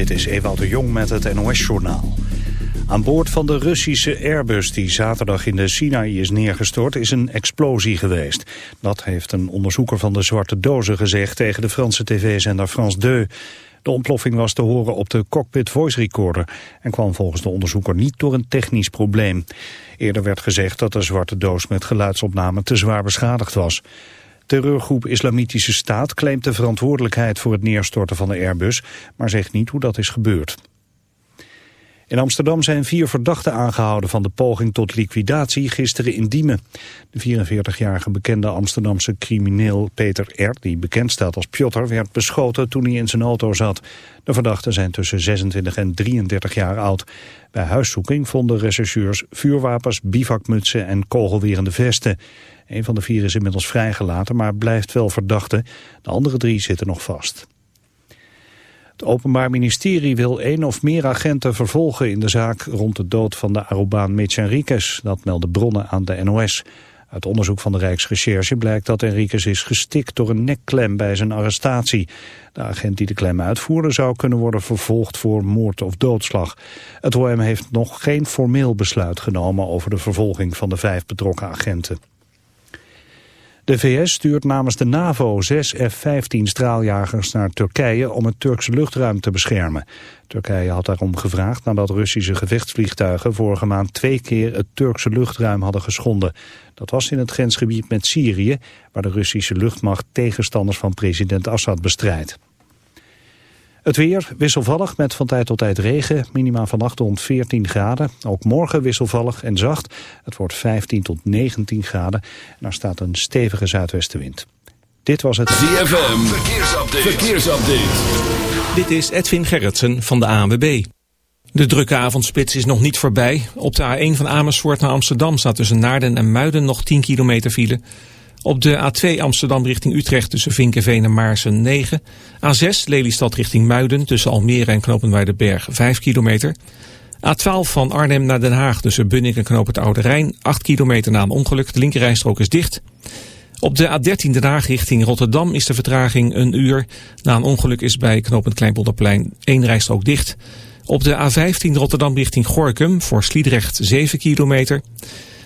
Dit is Ewout de Jong met het NOS-journaal. Aan boord van de Russische Airbus die zaterdag in de Sinaï is neergestort is een explosie geweest. Dat heeft een onderzoeker van de Zwarte Dozen gezegd tegen de Franse tv-zender France 2. De ontploffing was te horen op de cockpit voice recorder en kwam volgens de onderzoeker niet door een technisch probleem. Eerder werd gezegd dat de zwarte doos met geluidsopname te zwaar beschadigd was. Terreurgroep Islamitische Staat claimt de verantwoordelijkheid voor het neerstorten van de Airbus, maar zegt niet hoe dat is gebeurd. In Amsterdam zijn vier verdachten aangehouden van de poging tot liquidatie gisteren in Diemen. De 44-jarige bekende Amsterdamse crimineel Peter R., die bekend staat als Piotr, werd beschoten toen hij in zijn auto zat. De verdachten zijn tussen 26 en 33 jaar oud. Bij huiszoeking vonden rechercheurs vuurwapens, bivakmutsen en kogelwerende vesten. Een van de vier is inmiddels vrijgelaten, maar blijft wel verdachte. De andere drie zitten nog vast. Het Openbaar Ministerie wil één of meer agenten vervolgen in de zaak rond de dood van de Arubaan Mitch Enriquez. Dat melden bronnen aan de NOS. Uit onderzoek van de Rijksrecherche blijkt dat Enriquez is gestikt door een nekklem bij zijn arrestatie. De agent die de klem uitvoerde zou kunnen worden vervolgd voor moord of doodslag. Het OM heeft nog geen formeel besluit genomen over de vervolging van de vijf betrokken agenten. De VS stuurt namens de NAVO zes F-15 straaljagers naar Turkije om het Turkse luchtruim te beschermen. Turkije had daarom gevraagd nadat Russische gevechtsvliegtuigen vorige maand twee keer het Turkse luchtruim hadden geschonden. Dat was in het grensgebied met Syrië, waar de Russische luchtmacht tegenstanders van president Assad bestrijdt. Het weer wisselvallig met van tijd tot tijd regen. Minima vannacht rond 14 graden. Ook morgen wisselvallig en zacht. Het wordt 15 tot 19 graden. En er staat een stevige zuidwestenwind. Dit was het ZFM. Verkeersupdate. Verkeersupdate. Dit is Edwin Gerritsen van de ANWB. De drukke avondspits is nog niet voorbij. Op de A1 van Amersfoort naar Amsterdam staat tussen Naarden en Muiden nog 10 kilometer file. Op de A2 Amsterdam richting Utrecht tussen Vinkenveen en Maarsen 9. A6 Lelystad richting Muiden tussen Almere en Knopenweidenberg 5 kilometer. A12 van Arnhem naar Den Haag tussen Bunnik en Knoop het Oude Rijn 8 kilometer na een ongeluk. De linkerrijstrook is dicht. Op de A13 Den Haag richting Rotterdam is de vertraging een uur. Na een ongeluk is bij knooppunt Kleinpolderplein één rijstrook dicht. Op de A15 Rotterdam richting Gorkum voor Sliedrecht 7 kilometer.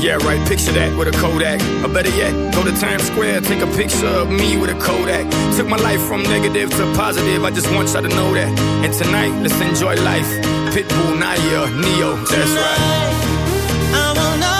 Yeah, right. Picture that with a Kodak. Or better yet, go to Times Square, take a picture of me with a Kodak. Took my life from negative to positive. I just want y'all to know that. And tonight, let's enjoy life. Pitbull, Naya, Neo. That's right. Het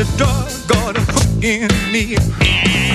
a dog got a hook in me.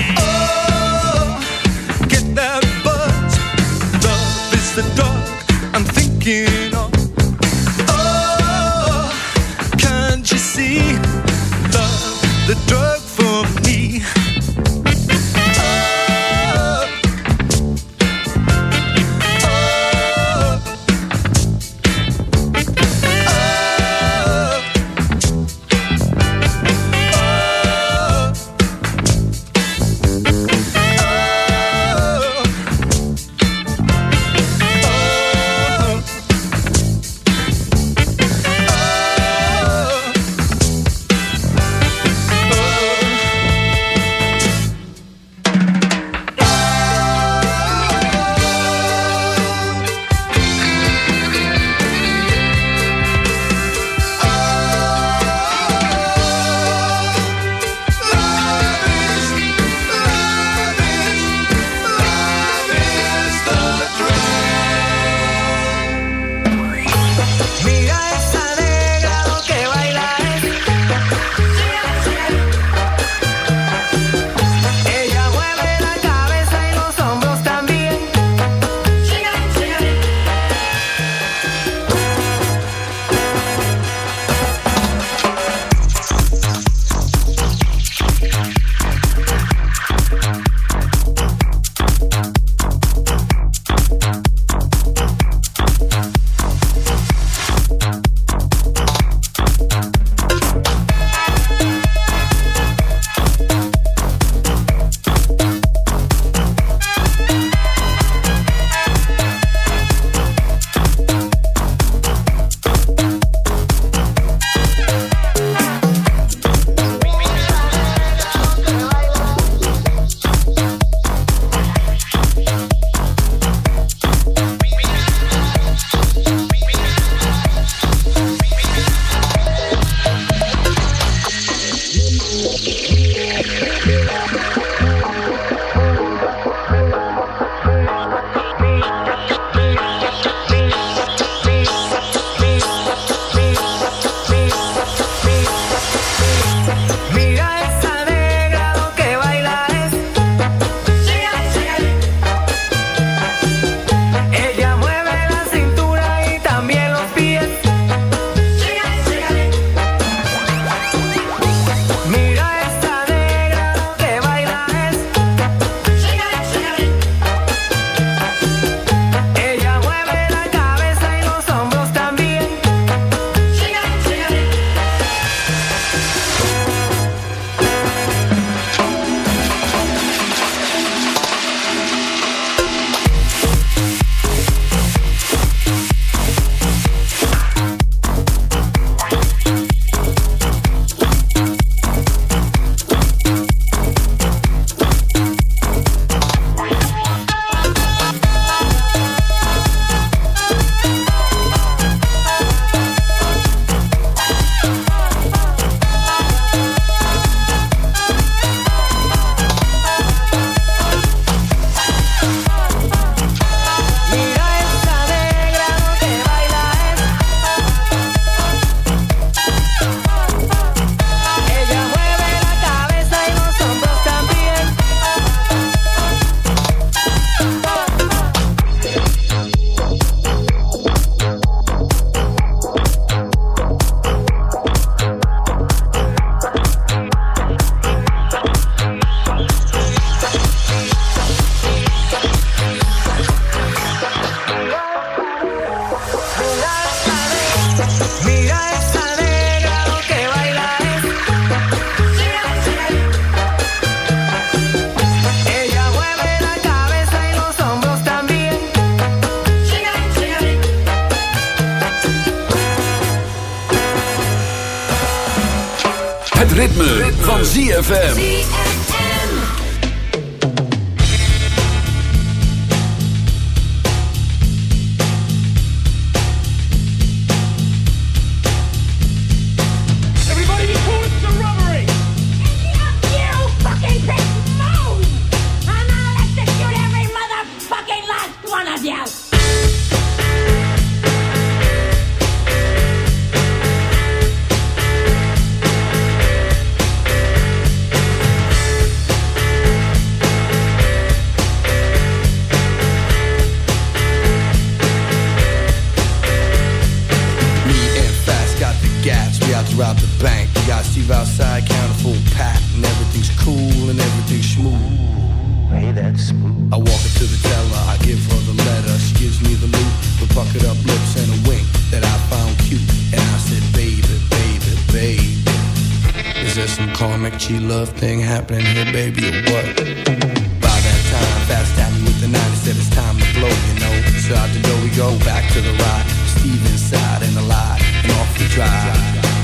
Go, back to the ride. Steve inside and alive, and off we drive.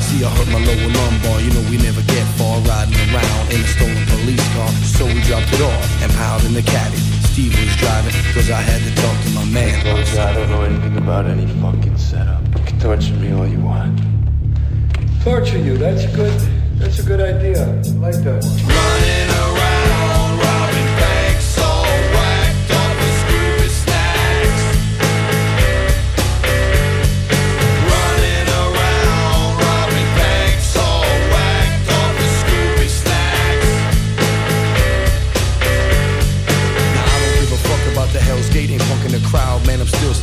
See, I hurt my lower lumbar, you know we never get far riding around in a stolen police car. So we dropped it off and piled in the caddy. Steve was driving, cause I had to talk to my man. Look, I don't know anything about any fucking setup. You can torture me all you want. Torture you, that's good. That's a good idea. I like that. Running around,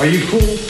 Are you cool?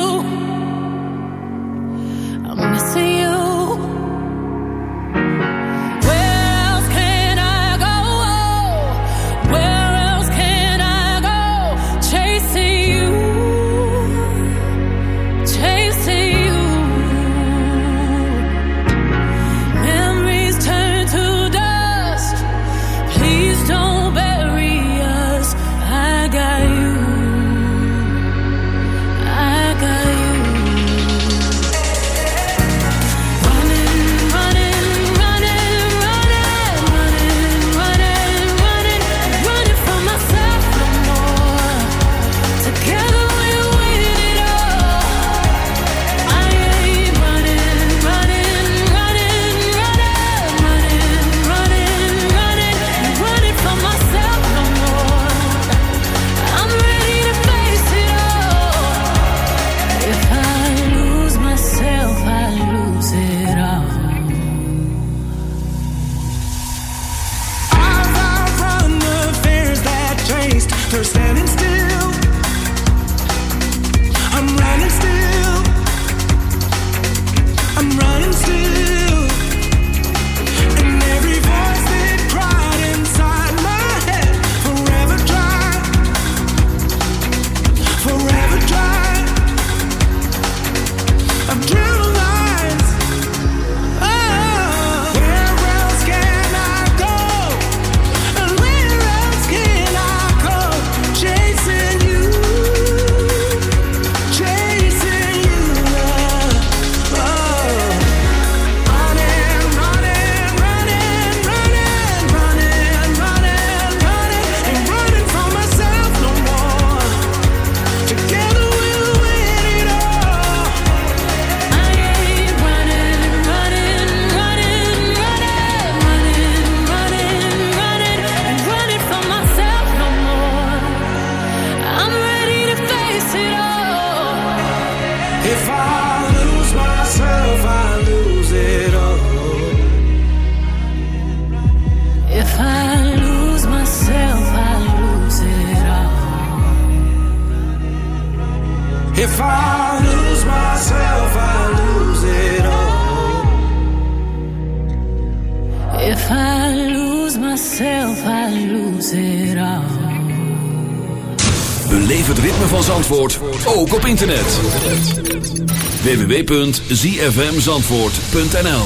zfmzandvoort.nl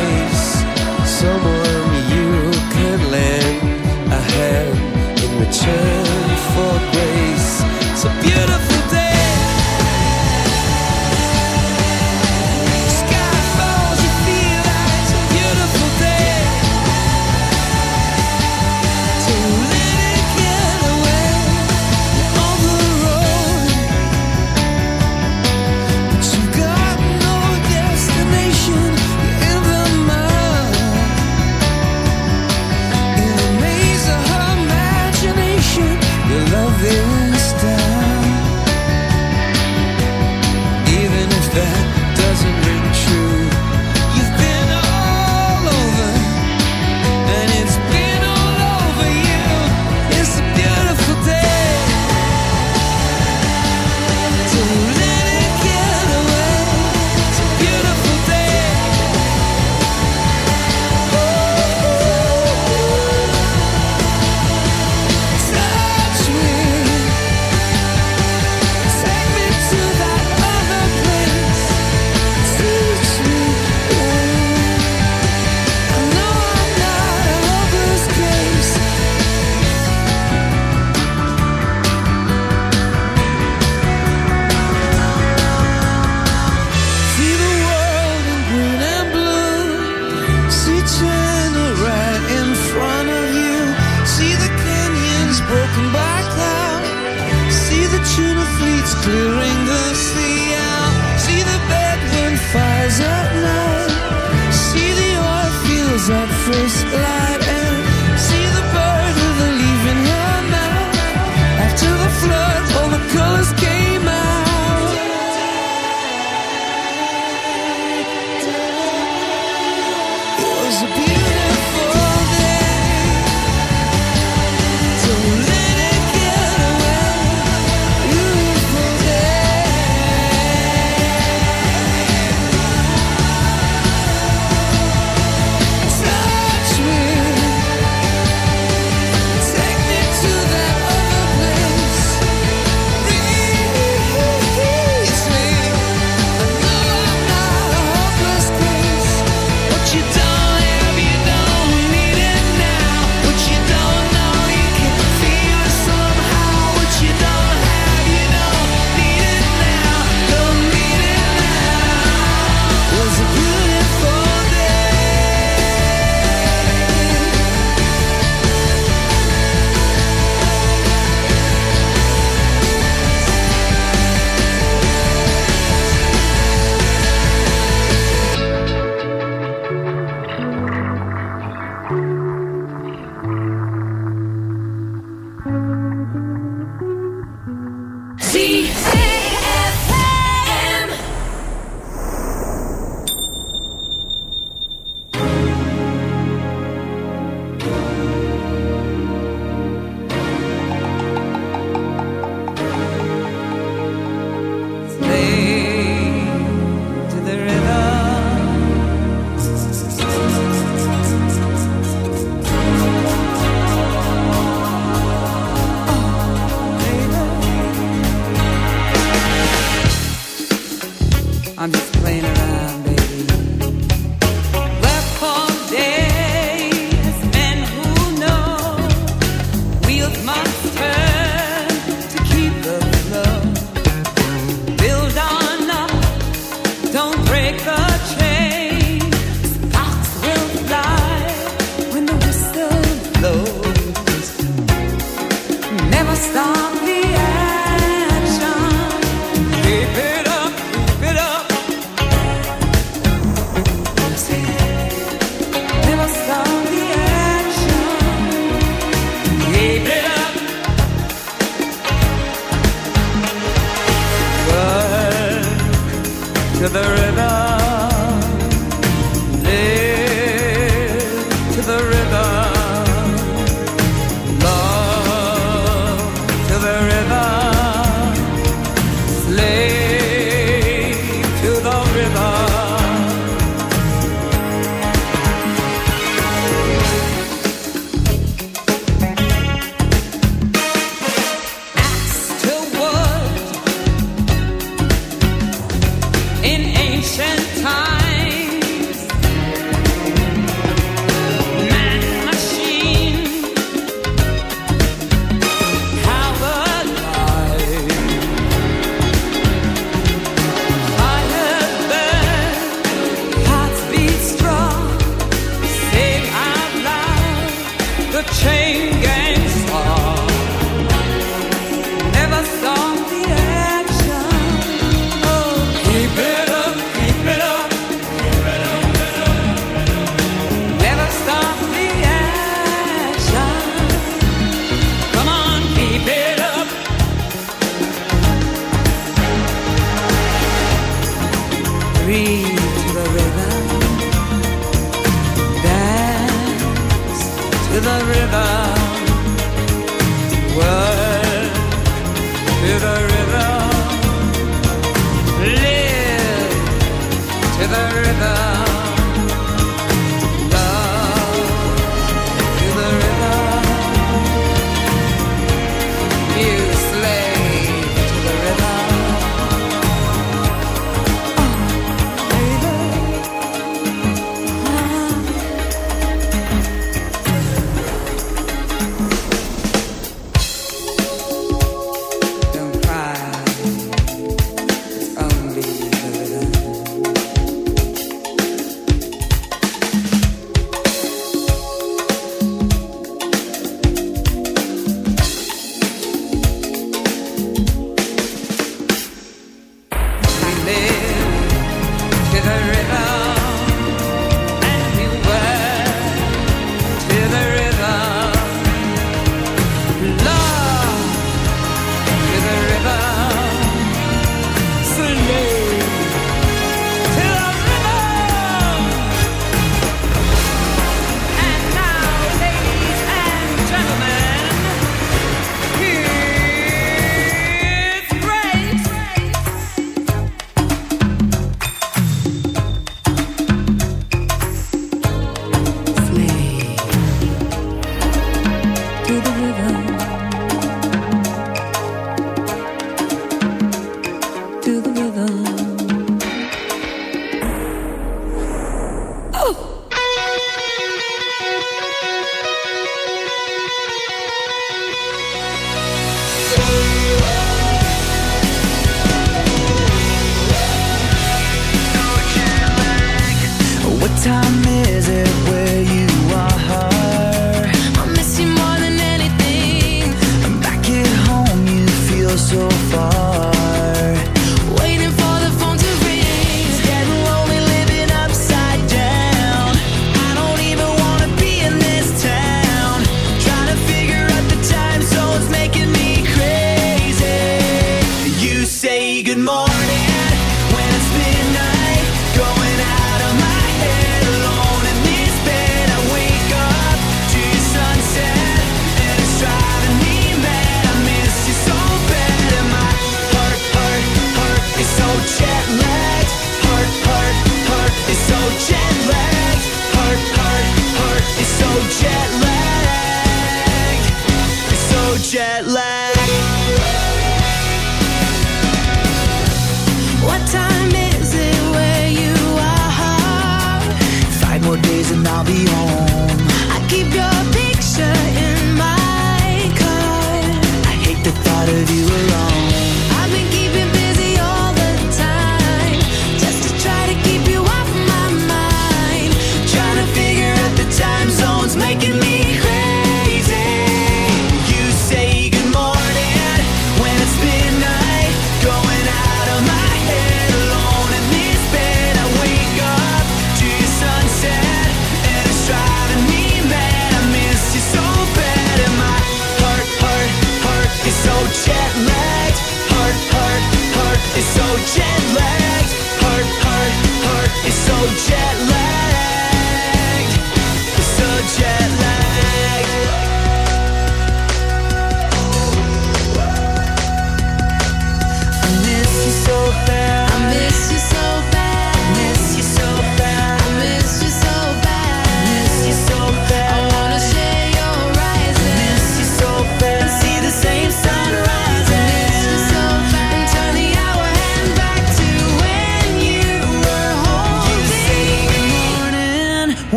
Clearing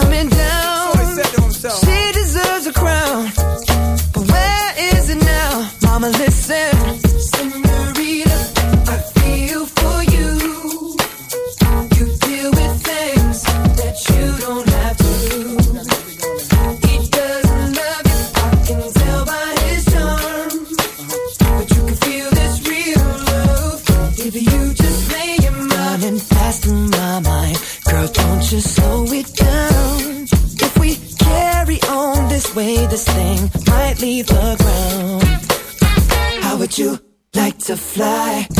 coming down. So she deserves a crown. But where is it now? Mama, listen. fly.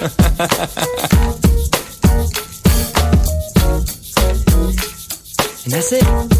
and that's it.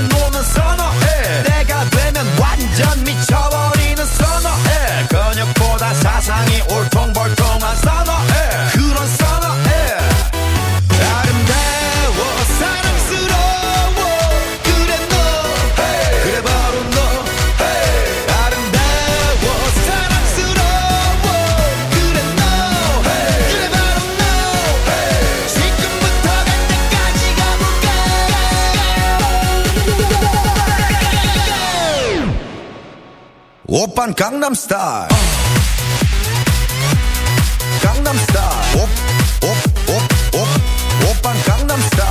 Oppan Gangnam Style. Gangnam Style. Op, op, op, op. Oppan Gangnam Style.